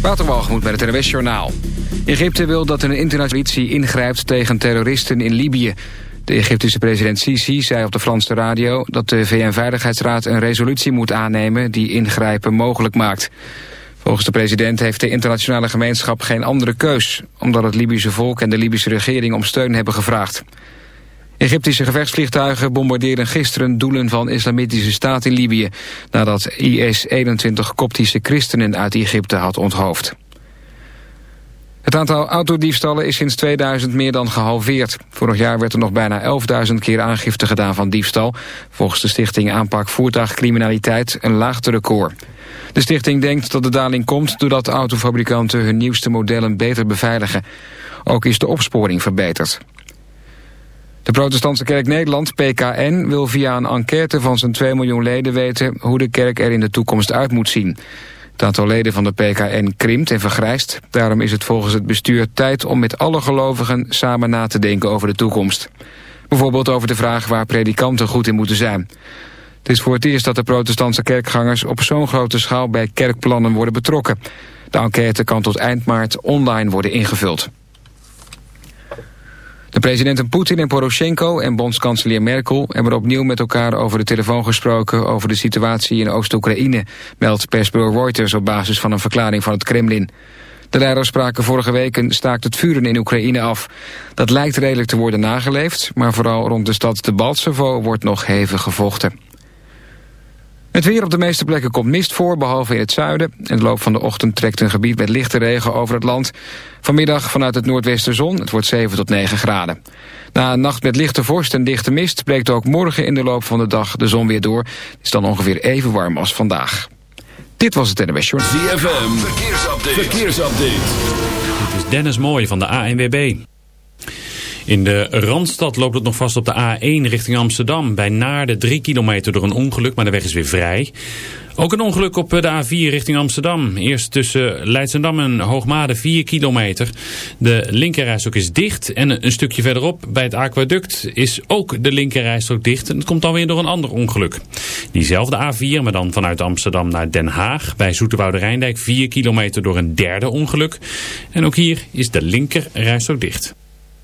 Waterwalgemoed met het NWS Journaal. Egypte wil dat een internationale ingrijpt tegen terroristen in Libië. De Egyptische president Sisi zei op de Franse radio... dat de VN-veiligheidsraad een resolutie moet aannemen... die ingrijpen mogelijk maakt. Volgens de president heeft de internationale gemeenschap geen andere keus... omdat het Libische volk en de Libische regering om steun hebben gevraagd. Egyptische gevechtsvliegtuigen bombardeerden gisteren doelen van islamitische staat in Libië... nadat IS 21 koptische christenen uit Egypte had onthoofd. Het aantal autodiefstallen is sinds 2000 meer dan gehalveerd. Vorig jaar werd er nog bijna 11.000 keer aangifte gedaan van diefstal. Volgens de stichting Aanpak Voertuigcriminaliteit een laagste record. De stichting denkt dat de daling komt doordat autofabrikanten hun nieuwste modellen beter beveiligen. Ook is de opsporing verbeterd. De protestantse kerk Nederland, PKN, wil via een enquête van zijn 2 miljoen leden weten hoe de kerk er in de toekomst uit moet zien. Het aantal leden van de PKN krimpt en vergrijst. Daarom is het volgens het bestuur tijd om met alle gelovigen samen na te denken over de toekomst. Bijvoorbeeld over de vraag waar predikanten goed in moeten zijn. Het is voor het eerst dat de protestantse kerkgangers op zo'n grote schaal bij kerkplannen worden betrokken. De enquête kan tot eind maart online worden ingevuld. De presidenten Poetin en Poroshenko en bondskanselier Merkel hebben opnieuw met elkaar over de telefoon gesproken over de situatie in Oost-Oekraïne, meldt persbureau Reuters op basis van een verklaring van het Kremlin. De leiders spraken vorige week een staakt het vuren in Oekraïne af. Dat lijkt redelijk te worden nageleefd, maar vooral rond de stad Debaltsevo wordt nog hevig gevochten. Het weer op de meeste plekken komt mist voor, behalve in het zuiden. In de loop van de ochtend trekt een gebied met lichte regen over het land. Vanmiddag vanuit het noordwesten zon, het wordt 7 tot 9 graden. Na een nacht met lichte vorst en dichte mist... breekt ook morgen in de loop van de dag de zon weer door. Het is dan ongeveer even warm als vandaag. Dit was het NWS Short. ZFM, verkeersupdate. verkeersupdate. Dit is Dennis Mooij van de ANWB. In de Randstad loopt het nog vast op de A1 richting Amsterdam. Bij Naarden 3 kilometer door een ongeluk, maar de weg is weer vrij. Ook een ongeluk op de A4 richting Amsterdam. Eerst tussen Leidsendam en Hoogmade 4 kilometer. De linkerrijstrook is dicht en een stukje verderop bij het aquaduct is ook de linkerrijstrook dicht. En dat komt dan weer door een ander ongeluk. Diezelfde A4, maar dan vanuit Amsterdam naar Den Haag. Bij Zoeterwoude Rijndijk 4 kilometer door een derde ongeluk. En ook hier is de linkerrijstrook dicht.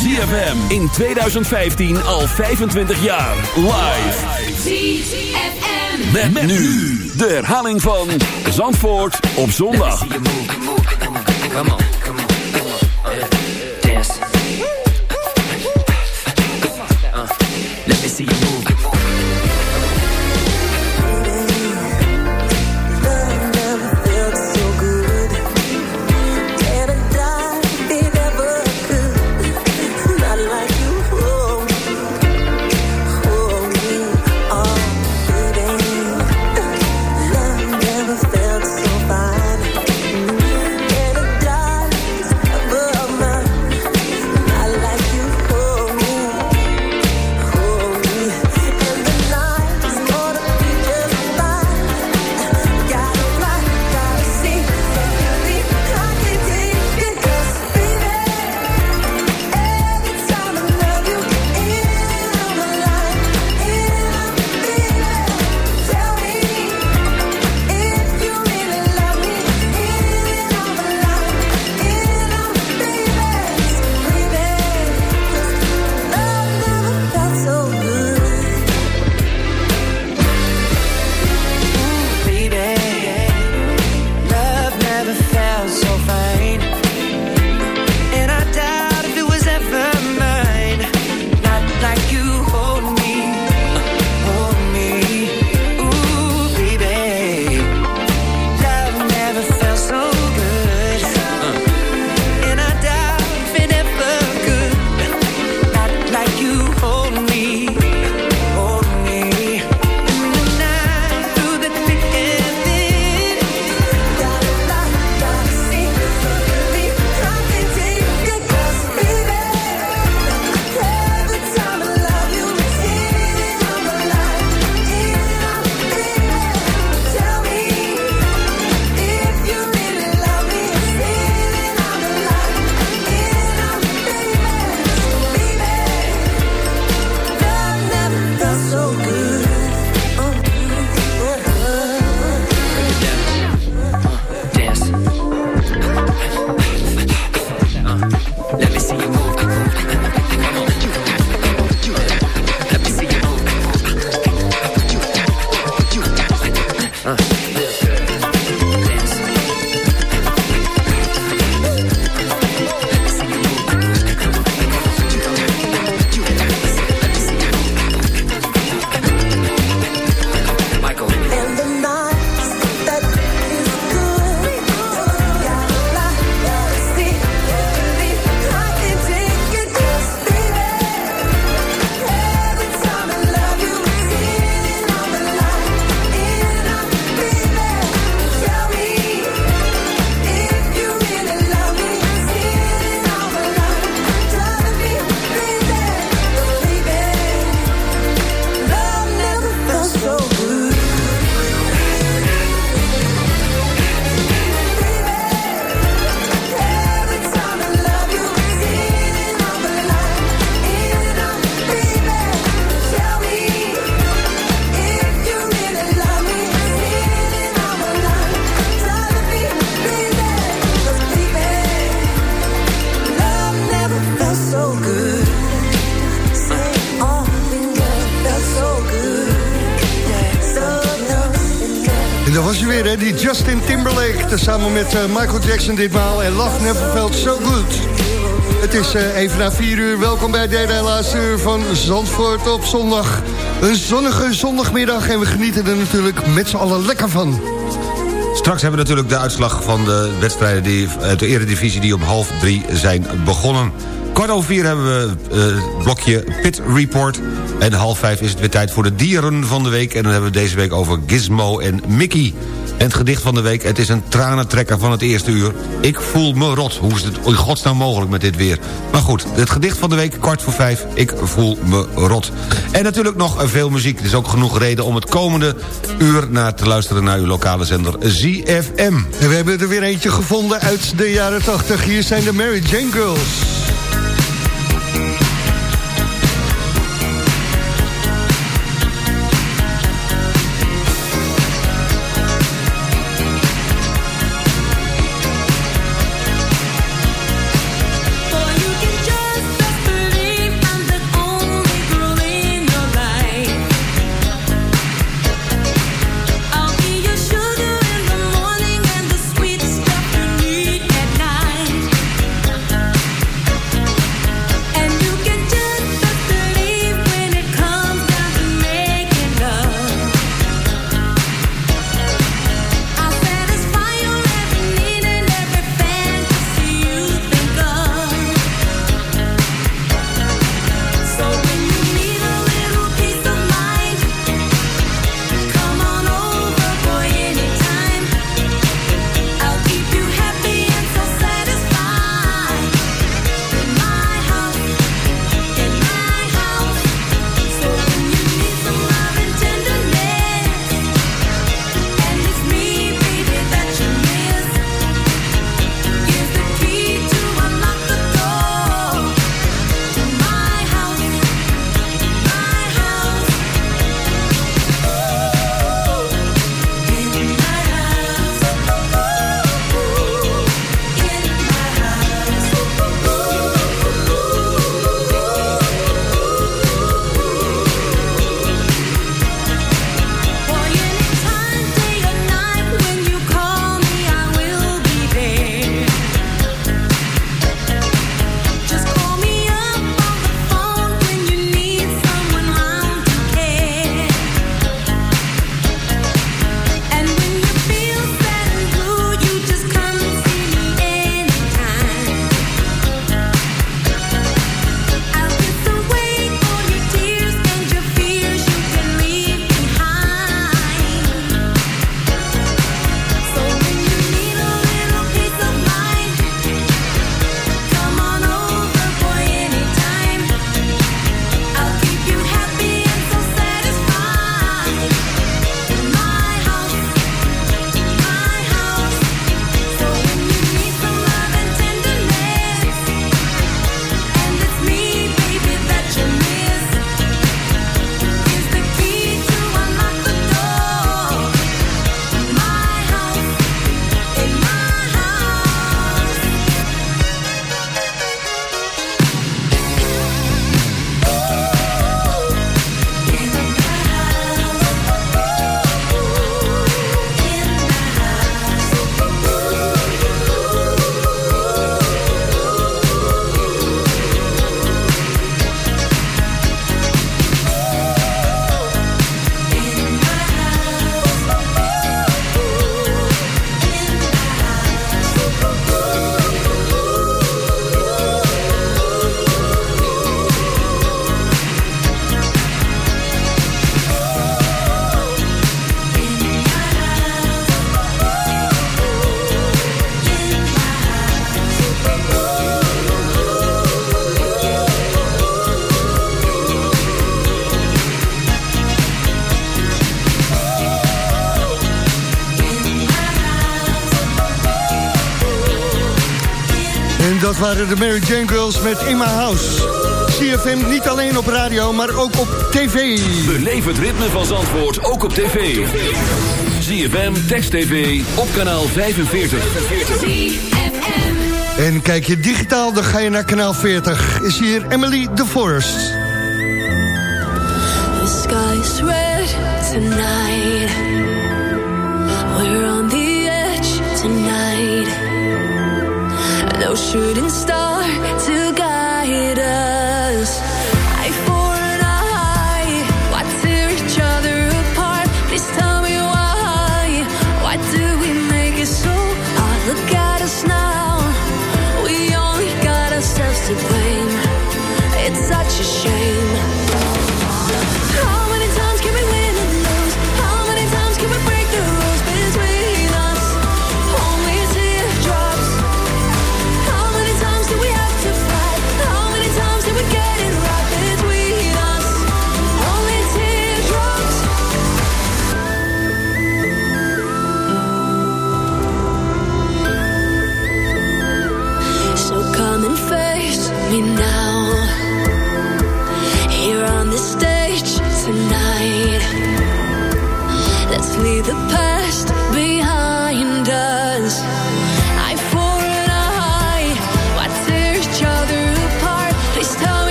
ZFM in 2015 al 25 jaar. Live. ZFM. Met, met nu de herhaling van Zandvoort op zondag. Let me Samen met uh, Michael Jackson ditmaal. En Love Never Felt So Good. Het is uh, even na vier uur. Welkom bij derde en laatste uur van Zandvoort op zondag. Een zonnige zondagmiddag. En we genieten er natuurlijk met z'n allen lekker van. Straks hebben we natuurlijk de uitslag van de wedstrijden die, uit de eredivisie... die om half drie zijn begonnen. Kwart over vier hebben we uh, blokje Pit Report. En half vijf is het weer tijd voor de dieren van de week. En dan hebben we deze week over Gizmo en Mickey. En het gedicht van de week, het is een tranentrekker van het eerste uur. Ik voel me rot. Hoe is het in godsnaam mogelijk met dit weer? Maar goed, het gedicht van de week, kwart voor vijf. Ik voel me rot. En natuurlijk nog veel muziek. Er is ook genoeg reden om het komende uur naar te luisteren... naar uw lokale zender ZFM. En we hebben er weer eentje gevonden uit de jaren 80. Hier zijn de Mary Jane Girls. Waren de Mary Jane Girls met In My House. CFM niet alleen op radio, maar ook op tv. Beleef het ritme van Zandvoort, ook op tv. CFM, Text TV, op kanaal 45. En kijk je digitaal, dan ga je naar kanaal 40. Is hier Emily de Forest. The sky's red tonight. shouldn't stop.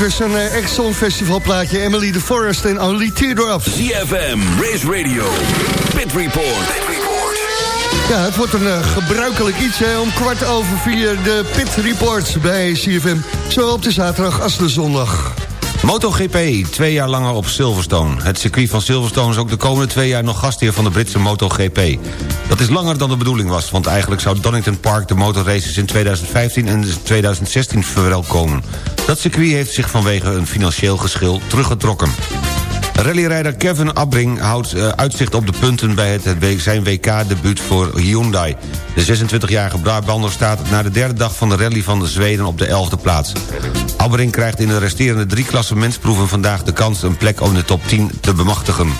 Weer zo'n uh, Exxon Festival plaatje. Emily de Forest en Only Teardrops. ZFM, Race Radio, Pit Report. Ja, het wordt een eh, gebruikelijk iets hè, om kwart over vier de Pit Reports bij CFM. Zowel op de zaterdag als de zondag. MotoGP, twee jaar langer op Silverstone. Het circuit van Silverstone is ook de komende twee jaar nog gastheer van de Britse MotoGP. Dat is langer dan de bedoeling was, want eigenlijk zou Donington Park de motorraces in 2015 en 2016 verwelkomen. Dat circuit heeft zich vanwege een financieel geschil teruggetrokken. Rallyrijder Kevin Abbring houdt eh, uitzicht op de punten... bij het, zijn WK-debuut voor Hyundai. De 26-jarige Brabander staat na de derde dag van de rally van de Zweden... op de 11e plaats. Abbring krijgt in de resterende drie klassementsproeven... vandaag de kans een plek om de top 10 te bemachtigen.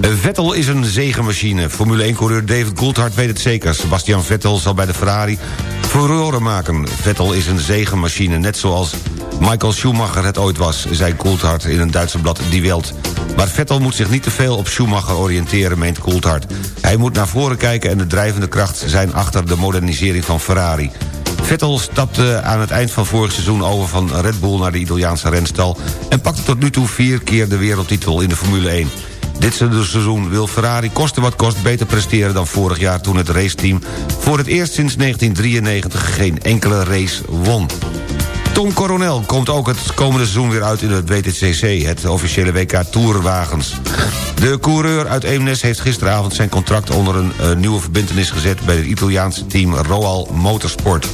Vettel is een zegenmachine. Formule 1-coureur David Coulthard weet het zeker. Sebastian Vettel zal bij de Ferrari furoren maken. Vettel is een zegenmachine, net zoals Michael Schumacher het ooit was... zei Coulthard in een Duitse blad Die Welt. Maar Vettel moet zich niet te veel op Schumacher oriënteren, meent Coulthard. Hij moet naar voren kijken en de drijvende kracht zijn achter de modernisering van Ferrari. Vettel stapte aan het eind van vorig seizoen over van Red Bull naar de Italiaanse renstal... en pakte tot nu toe vier keer de wereldtitel in de Formule 1. Dit seizoen wil Ferrari koste wat kost beter presteren dan vorig jaar... toen het raceteam voor het eerst sinds 1993 geen enkele race won. Tom Coronel komt ook het komende seizoen weer uit in het WTCC... het officiële WK Tourwagens. De coureur uit Eemnes heeft gisteravond zijn contract... onder een eh, nieuwe verbintenis gezet bij het Italiaanse team Roal Motorsport.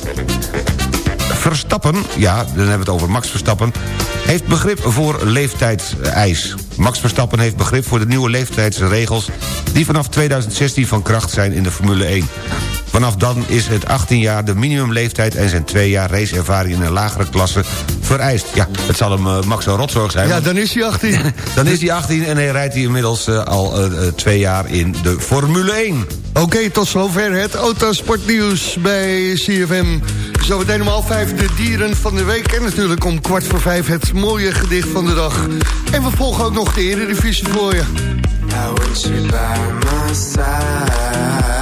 Verstappen, ja, dan hebben we het over Max Verstappen... heeft begrip voor leeftijdseis. Max Verstappen heeft begrip voor de nieuwe leeftijdsregels... die vanaf 2016 van kracht zijn in de Formule 1. Vanaf dan is het 18 jaar de minimumleeftijd... en zijn twee jaar raceervaring in een lagere klasse vereist. Ja, het zal hem Maxo Max rotzorg zijn. Ja, dan is hij 18. dan is hij 18 en hij rijdt hij inmiddels eh, al eh, twee jaar in de Formule 1. Oké, tot zover het autosportnieuws bij CFM. Zo meteen om half vijf de dieren van de week... en natuurlijk om kwart voor vijf het mooie gedicht van de dag. En we volgen ook nog de Eredivisie voor je. I het you by my.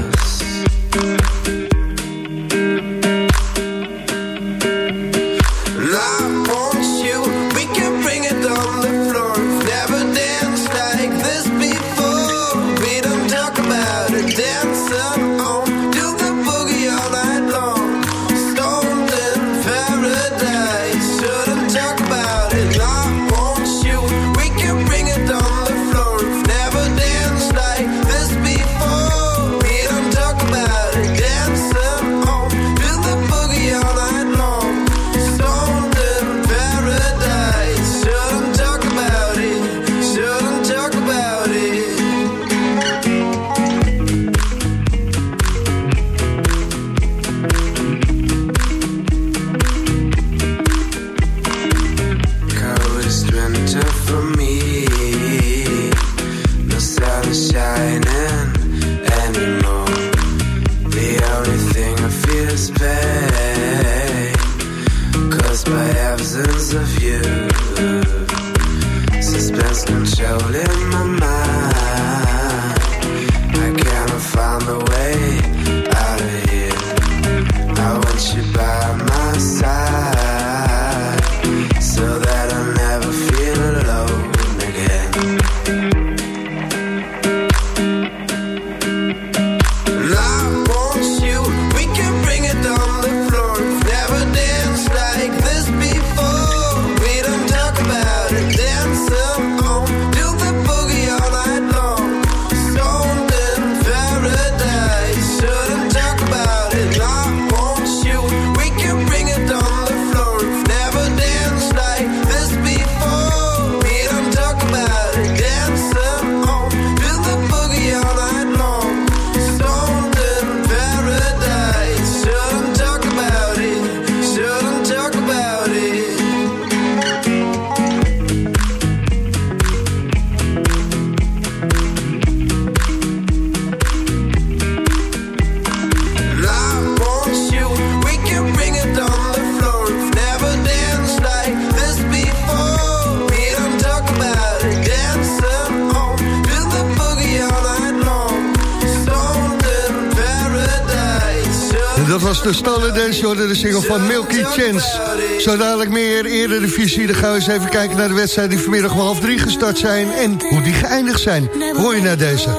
van Milky Chance. Zo dadelijk meer eerder de visie. Dan gaan we eens even kijken naar de wedstrijd die vanmiddag om half drie gestart zijn. En hoe die geëindigd zijn. Hoor je naar deze.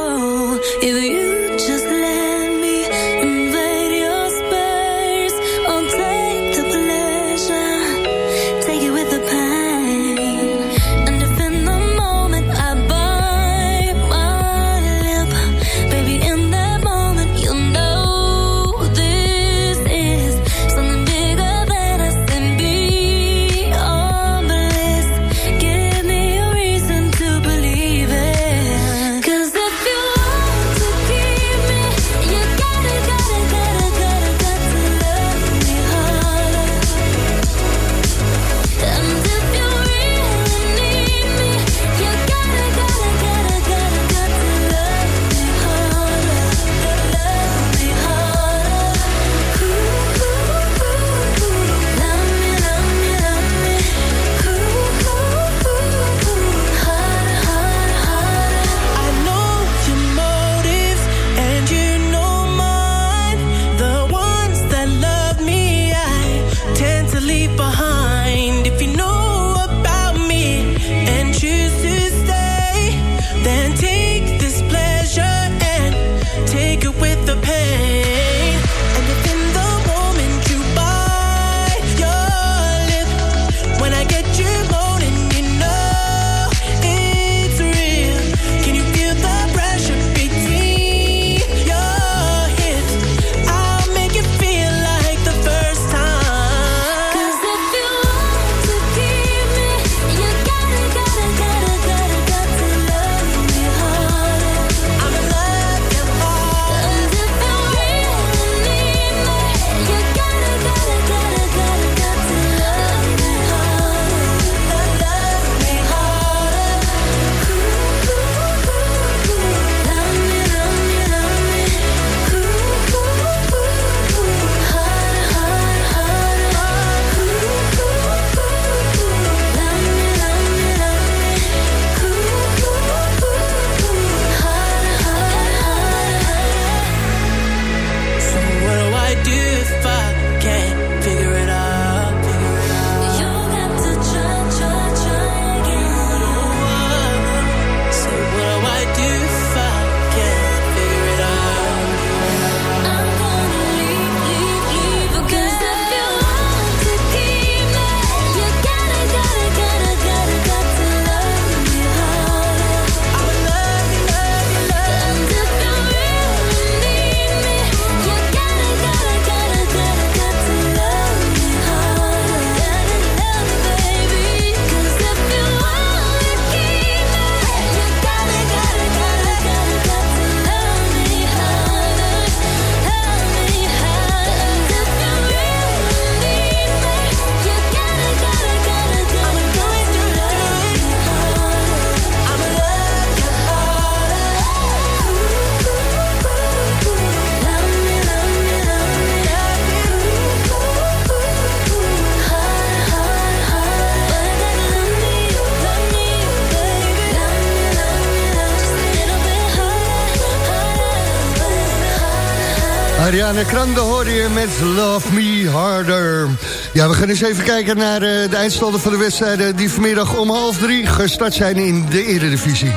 Ariana Grande hoor je met Love Me Harder. Ja, we gaan eens even kijken naar uh, de eindstanden van de wedstrijden... die vanmiddag om half drie gestart zijn in de Eredivisie.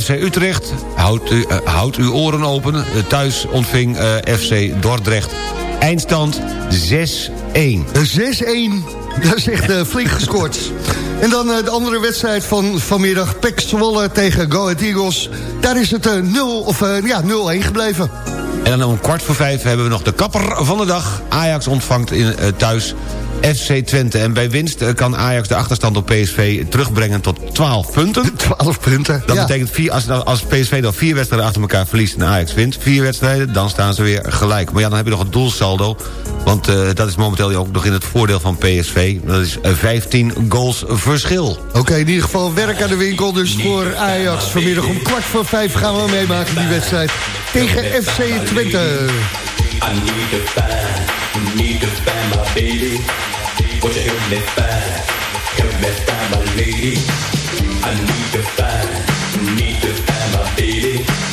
FC Utrecht, houdt, u, uh, houdt uw oren open. Uh, thuis ontving FC Dordrecht. Eindstand 6-1. 6-1. Dat is echt flink gescoord. En dan de andere wedstrijd van vanmiddag. Pek Zwolle tegen Go Ahead Eagles. Daar is het 0 of ja, 0-1 gebleven. En dan om kwart voor vijf hebben we nog de kapper van de dag. Ajax ontvangt in, uh, thuis FC Twente. En bij winst uh, kan Ajax de achterstand op PSV terugbrengen tot 12 punten. 12 punten, Dat ja. betekent, vier, als, als PSV dan vier wedstrijden achter elkaar verliest... en Ajax wint vier wedstrijden, dan staan ze weer gelijk. Maar ja, dan heb je nog een doelsaldo. Want uh, dat is momenteel ook nog in het voordeel van PSV. Dat is 15 goals verschil. Oké, okay, in ieder geval werk aan de winkel. Dus voor Ajax vanmiddag om kwart voor vijf gaan we meemaken die wedstrijd tegen FC Twente. Would you help me find, help me find my lady? I need to find, need to find my baby.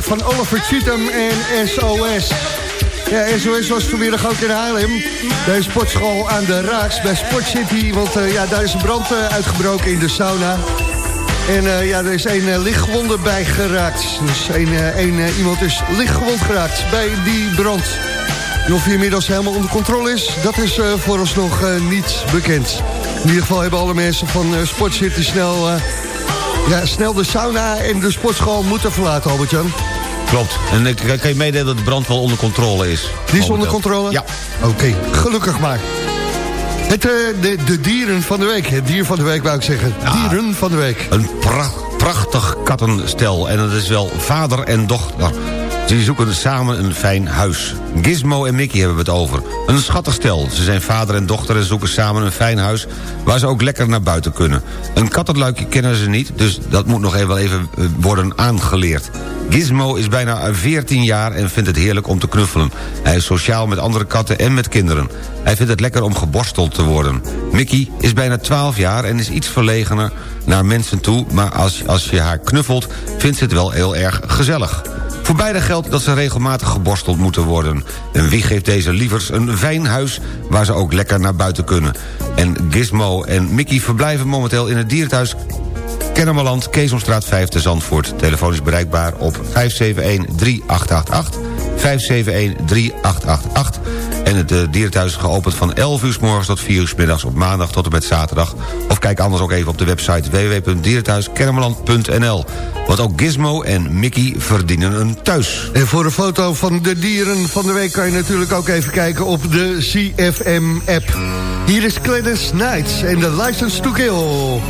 Van Oliver Cheatham en SOS. Ja, SOS was vanmiddag ook in Haarlem. Bij sportschool aan de Raaks, bij Sport City. Want uh, ja, daar is een brand uh, uitgebroken in de sauna. En uh, ja, er is uh, lichtgewonde bij geraakt. Dus uh, een, iemand is lichtgewond geraakt bij die brand. Of hij inmiddels helemaal onder controle is, dat is voor ons nog niet bekend. In ieder geval hebben alle mensen van Sport City snel, ja, snel de sauna en de sportschool moeten verlaten, Albert-Jan. Klopt. En ik kan je meedelen dat de brand wel onder controle is. Die is onder controle? Ja. Oké, okay. gelukkig maar. Het, uh, de, de, dieren van de week. Het dier van de week wou ik zeggen. Ja, dieren van de week. Een pra prachtig kattenstel. En dat is wel vader en dochter. Ze zoeken samen een fijn huis. Gizmo en Mickey hebben het over. Een schattig stel. Ze zijn vader en dochter en zoeken samen een fijn huis... waar ze ook lekker naar buiten kunnen. Een kattenluikje kennen ze niet, dus dat moet nog even, even worden aangeleerd. Gizmo is bijna 14 jaar en vindt het heerlijk om te knuffelen. Hij is sociaal met andere katten en met kinderen. Hij vindt het lekker om geborsteld te worden. Mickey is bijna 12 jaar en is iets verlegener naar mensen toe... maar als, als je haar knuffelt, vindt ze het wel heel erg gezellig. Voor beide geldt dat ze regelmatig geborsteld moeten worden. En wie geeft deze lievers een fijn huis waar ze ook lekker naar buiten kunnen. En Gizmo en Mickey verblijven momenteel in het dierenthuis Kennemerland, Keesomstraat 5 te Zandvoort. Telefoon is bereikbaar op 571-3888, 571-3888. En het uh, dierenthuis is geopend van 11 uur s morgens tot 4 uur s middags op maandag tot en met zaterdag. Of kijk anders ook even op de website www.dierenthuiskennemerland.nl. Want ook Gizmo en Mickey verdienen een thuis. En voor een foto van de dieren van de week kan je natuurlijk ook even kijken op de CFM-app. Hier is Gladys Knights en de License to Kill.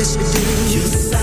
yes you do. You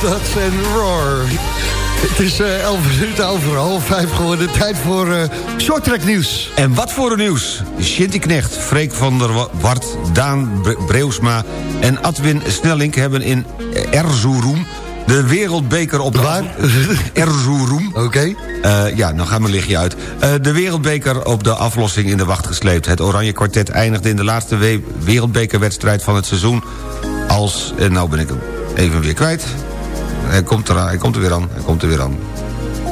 was dat en Roar. Het is eh 11 minuten over half vijf geworden. Tijd voor eh short track nieuws. En wat voor een nieuws. Shinty Knecht, Freek van der Wa- Wart, Daan Bre- Breusma en Adwin Snellink hebben in Erzurum de wereldbeker op de... Waar? Erzurum. Oké. Eh, ja, dan gaat mijn lichtje uit. Eh, de wereldbeker op de aflossing in de wacht gesleept. Het Oranje Kwartet eindigde in de laatste we- wereldbekerwedstrijd van het seizoen... als... En nou ben ik hem even weer kwijt. Hij komt, er, hij komt er weer aan, hij komt er weer aan.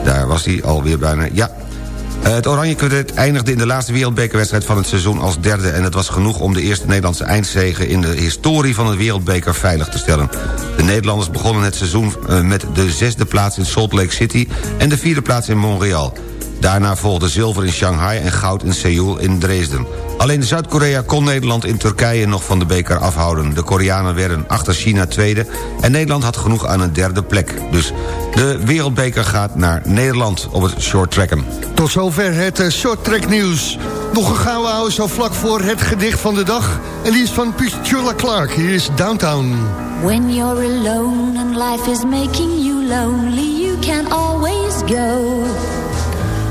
Daar was hij alweer bijna. Ja, eh, Het Oranje Kwartet eindigde in de laatste wereldbekerwedstrijd van het seizoen als derde... en het was genoeg om de eerste Nederlandse eindzege in de historie van de wereldbeker veilig te stellen. De Nederlanders begonnen het seizoen eh, met de zesde plaats in Salt Lake City... en de vierde plaats in Montreal. Daarna volgde zilver in Shanghai en goud in Seoul in Dresden. Alleen Zuid-Korea kon Nederland in Turkije nog van de beker afhouden. De Koreanen werden achter China tweede... en Nederland had genoeg aan een derde plek. Dus de wereldbeker gaat naar Nederland op het shorttracken. Tot zover het eh, short track nieuws. Nog een gouden ouwe zo vlak voor het gedicht van de dag. En die is van Petula Clark. Hier is Downtown. When you're alone and life is making you lonely, you can always go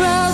all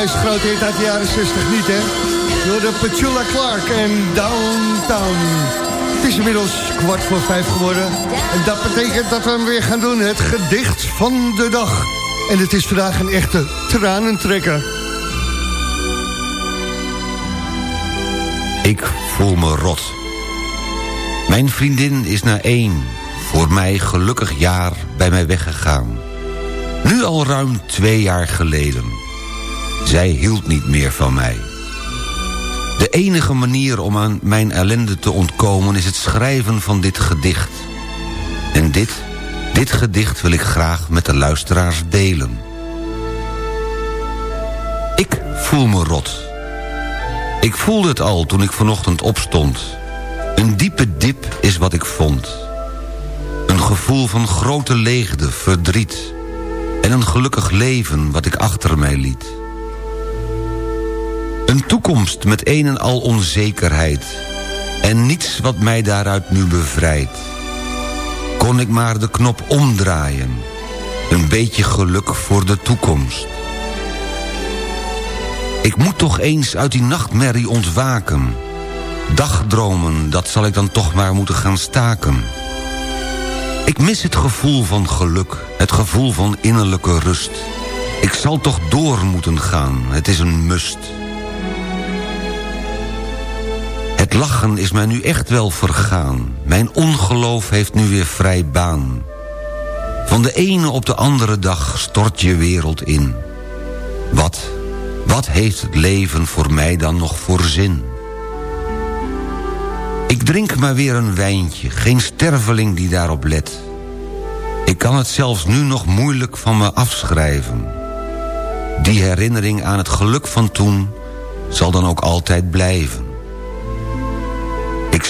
deze grote hit uit de jaren 60 niet, hè? Door de Petula Clark en Downtown. Het is inmiddels kwart voor vijf geworden. En dat betekent dat we hem weer gaan doen. Het gedicht van de dag. En het is vandaag een echte tranentrekker. Ik voel me rot. Mijn vriendin is na één, voor mij gelukkig jaar, bij mij weggegaan. Nu al ruim twee jaar geleden. Zij hield niet meer van mij. De enige manier om aan mijn ellende te ontkomen... is het schrijven van dit gedicht. En dit, dit gedicht wil ik graag met de luisteraars delen. Ik voel me rot. Ik voelde het al toen ik vanochtend opstond. Een diepe dip is wat ik vond. Een gevoel van grote leegte, verdriet... en een gelukkig leven wat ik achter mij liet. Een toekomst met een en al onzekerheid... en niets wat mij daaruit nu bevrijdt. Kon ik maar de knop omdraaien. Een beetje geluk voor de toekomst. Ik moet toch eens uit die nachtmerrie ontwaken. Dagdromen, dat zal ik dan toch maar moeten gaan staken. Ik mis het gevoel van geluk, het gevoel van innerlijke rust. Ik zal toch door moeten gaan, het is een must. Het lachen is mij nu echt wel vergaan. Mijn ongeloof heeft nu weer vrij baan. Van de ene op de andere dag stort je wereld in. Wat, wat heeft het leven voor mij dan nog voor zin? Ik drink maar weer een wijntje, geen sterveling die daarop let. Ik kan het zelfs nu nog moeilijk van me afschrijven. Die herinnering aan het geluk van toen zal dan ook altijd blijven.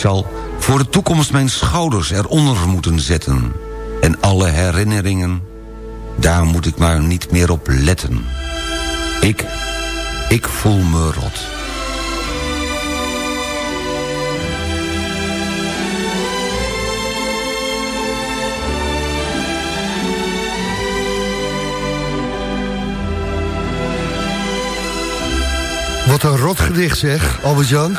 Ik zal voor de toekomst mijn schouders eronder moeten zetten. En alle herinneringen, daar moet ik maar niet meer op letten. Ik, ik voel me rot. Wat een rot gedicht zeg, Albert-Jan.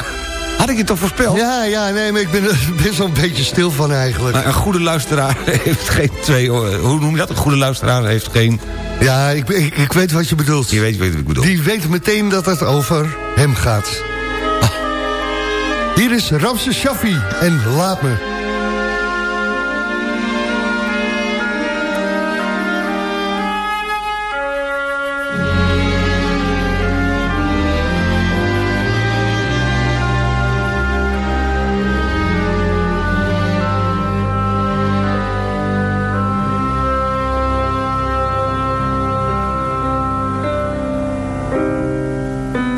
Had ik je toch voorspeld? Ja, ja, nee, maar ik ben er best wel een beetje stil van eigenlijk. Maar een goede luisteraar heeft geen twee... Hoe noem je dat? Een goede luisteraar heeft geen... Ja, ik, ik, ik weet wat je bedoelt. Je weet wat ik bedoel. Die weet meteen dat het over hem gaat. Ah. Hier is Ramse Shaffi en Laat me.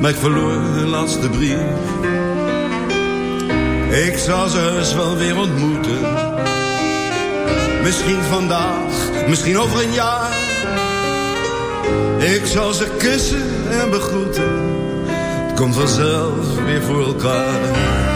maar ik verloor hun laatste brief. Ik zal ze heus wel weer ontmoeten. Misschien vandaag, misschien over een jaar. Ik zal ze kussen en begroeten. Het komt vanzelf weer voor elkaar.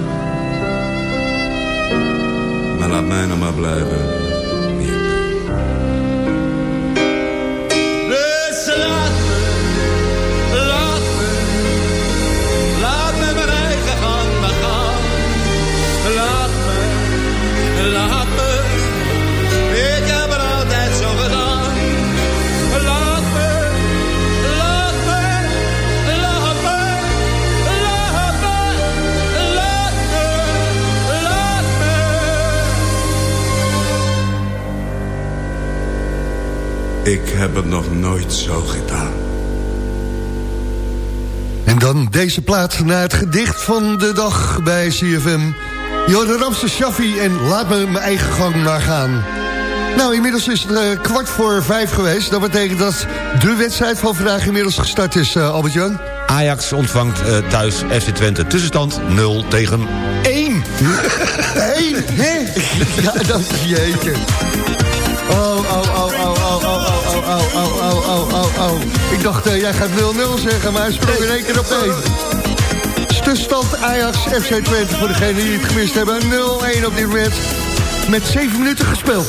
maar laat mij nog maar blijven. heb het nog nooit zo gedaan. En dan deze plaats naar het gedicht van de dag bij CFM. Jorden Ramse Shaffi en laat me mijn eigen gang naar gaan. Nou, inmiddels is het eh, kwart voor vijf geweest. Dat betekent dat de wedstrijd van vandaag inmiddels gestart is, eh, Albert-Jan. Ajax ontvangt eh, thuis FC Twente. Tussenstand 0 tegen 1. 1, Hé? Ja, dat jeetje. Oh, oh oh, oh, oh, oh, oh. Ik dacht, uh, jij gaat 0-0 zeggen, maar hij sprong in één keer op één. Tussenstand Ajax, FC Twente, voor degenen die het gemist hebben. 0-1 op dit moment, met 7 minuten gespeeld.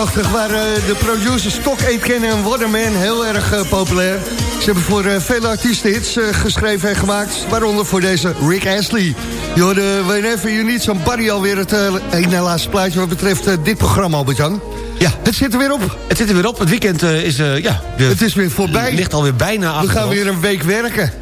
80 waren eh, de producers Stock Aitken en Waterman heel erg eh, populair. Ze hebben voor eh, vele artiesten hits geschreven en gemaakt, waaronder voor deze Rick Astley. Je hoorde Whenever You Need Barry alweer het ene laatste plaatje wat betreft dit programma, Albert-Jan. Ja, het zit er weer op. Het zit er weer op. Het weekend is, uh, ja... Het is weer voorbij. ligt alweer bijna achter. We gaan weer een week werken.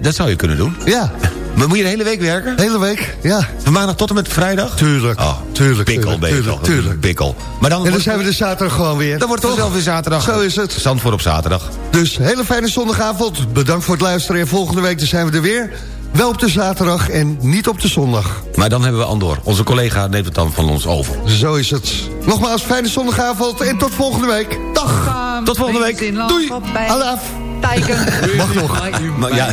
Dat zou je kunnen doen. Ja. Maar moet je de hele week werken? hele week. Ja, Van maandag tot en met vrijdag? tuurlijk. Oh, tuurlijk, Pikkel tuurlijk, tuurlijk. Pikkel. Maar dan, En dan zijn we de zaterdag gewoon weer. dan wordt het vanzelf weer zaterdag. Zo is het. Zandvoort op zaterdag. Dus hele fijne zondagavond. Bedankt voor het luisteren. En volgende week dan zijn we er weer. Wel op de zaterdag en niet op de zondag. Maar dan hebben we Andor. Onze collega neemt het dan van ons over. Zo is het. Nogmaals, fijne zondagavond en tot volgende week. Dag. Tot volgende week. Doei. Alaaf. Mag nog. Maar ja,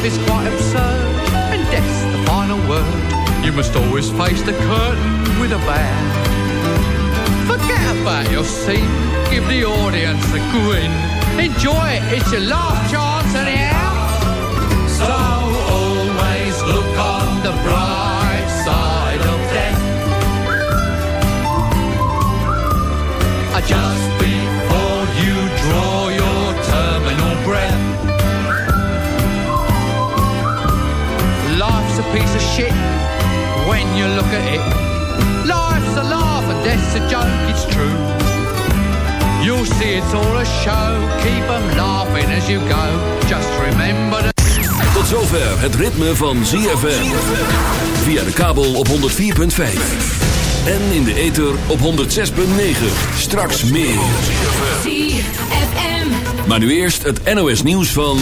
life is quite absurd, and death's the final word. You must always face the curtain with a bow. Forget about your scene, give the audience a grin. Enjoy it, it's your last chance anyhow. So always look on the bright side of death. Uh, Just piece of shit when you look at it. Life's a laugh and death's a joke, it's true. You'll see it's all a show, keep 'em laughing as you go. Just remember to... Tot zover het ritme van ZFM. Via de kabel op 104.5. En in de ether op 106.9. Straks meer. ZFM. Maar nu eerst het NOS nieuws van...